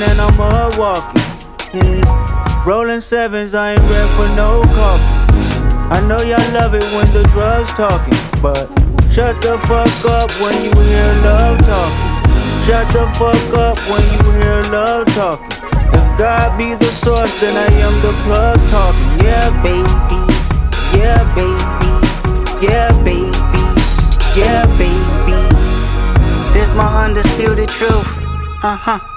mud walking. Mm. Rolling sevens, I ain't ready for no coffee. I know y'all love it when the drugs talking, but shut the fuck up when you hear love talking. Shut the fuck up when you hear love talking. If God be the source, then I am the plug talking. Yeah, baby. Yeah, baby. Yeah, baby. Yeah, baby. This my undisputed truth. Uh huh.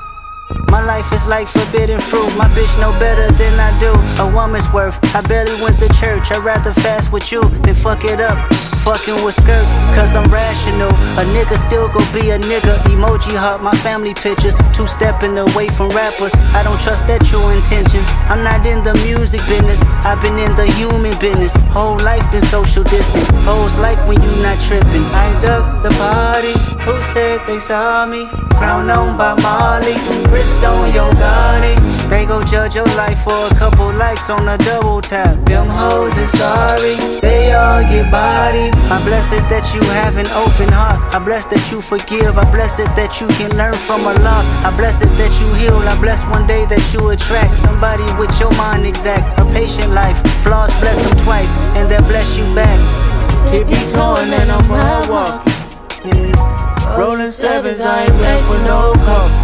My life is like forbidden fruit. My bitch know better than I do. A woman's worth. I barely went to church. I'd rather fast with you than fuck it up. Fucking with skirts, cause I'm rational. A nigga still gon' be a nigga. Emoji heart, my family pictures. Two stepping away from rappers. I don't trust their true intentions. I'm not in the music business. I've been in the human business. Whole life been social distant. Hoes like when you not tripping. I duck the party. Who said they saw me? Crown on by Molly. Wrist on your body. They gon' judge your life for a couple likes on a double tap. Them hoes is sorry. They all get bodied. I bless it that you have an open heart. I bless that you forgive. I bless it that you can learn from a loss. I bless it that you heal. I bless one day that you attract somebody with your mind exact. A patient life. Flaws bless them twice, and they bless you back. Tippy toeing and I'm mud walking. Mm. Rolling sevens, I ain't ready for no coffee.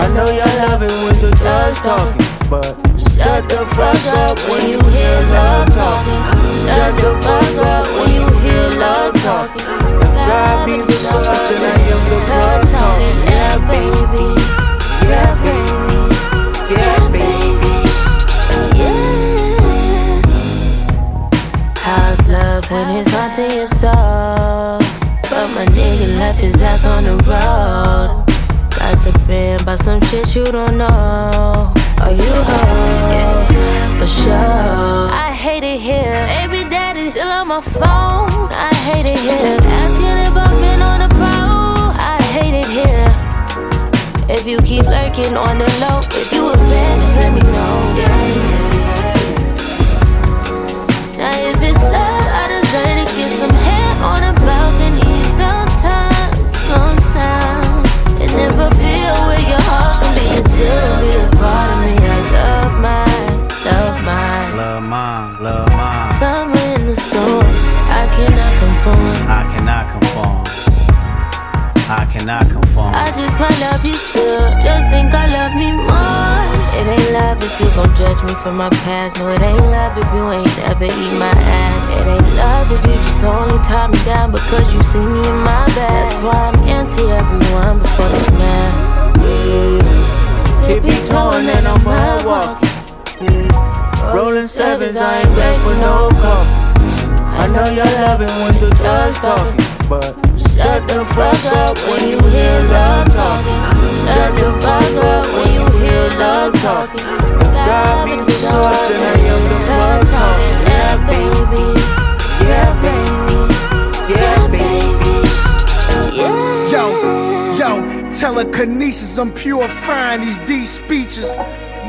I know y'all love it when the drugs talking, but shut the fuck up when you hear love talking. Shut the fuck up when you hear love talking. God be the source, then I am the blood talking. Yeah, baby. Yeah, baby. Yeah, baby. Yeah. How's love when it's haunting your soul? But my nigga left his ass on the road. Gossiping about some shit you don't know. Are you hoe? For sure. I hate it here. Baby daddy still on my phone. I hate it here. Asking if I've been on a pro. I hate it here. If you keep lurking on the low, if you cannot conform. I just might love you still. Just think I love me more. It ain't love if you gon' judge me for my past. No, it ain't love if you ain't never eat my ass. It ain't love if you just only tie me down because you see me in my bed. That's why I'm anti everyone before this mess. Tippy toeing and I'm mud walking. Mm. Rolling sevens, I ain't ready for no coffee. I know y'all loving when the drugs talking, but shut the fuck up when you hear love talking. Shut the fuck up when you hear love talking. God be the source, then I am the blood talking. Yeah, baby. Yeah, baby. Yeah, baby. Yeah. Yo, yo, telekinesis, I'm purifying these deep speeches.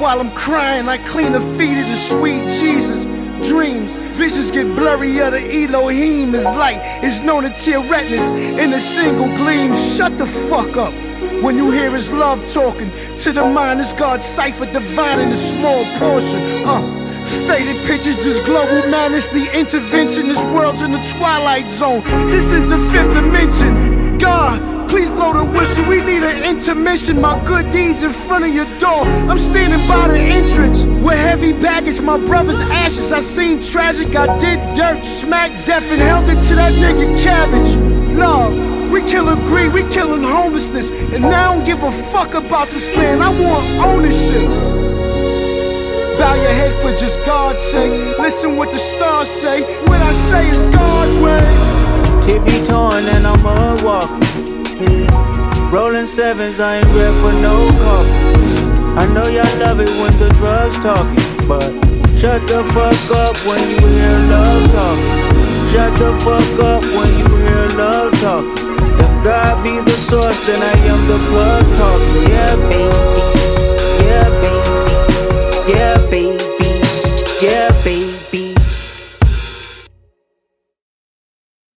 While I'm crying, I clean the feet of the sweet Jesus. Dreams, visions get blurry, the Elohim is light. It's known to tear retinas in a single gleam. Shut the fuck up. When you hear his love talking to the mind, it's God's cipher divine in a small portion. Uh, faded pictures, this global madness, the intervention. This world's in the twilight zone. This is the fifth dimension. God, please blow the whistle. We need an intermission. My good deeds in front of your door. I'm standing by the entrance. My brother's ashes. I seen tragic. I did dirt, smacked death, and held it to that nigga cabbage. Love. We killing greed, we killing homelessness, and now I don't give a fuck about this land. I want ownership. Bow your head for just God's sake. Listen what the stars say. What I say is God's way. Tippy toeing and I'm mud walking. Rolling sevens, I ain't ready for no coffee. I know y'all love it when the drugs talking, but shut the fuck up when you hear love talk. Shut the fuck up when you hear love talking. If God be the source, then I am the plug baby.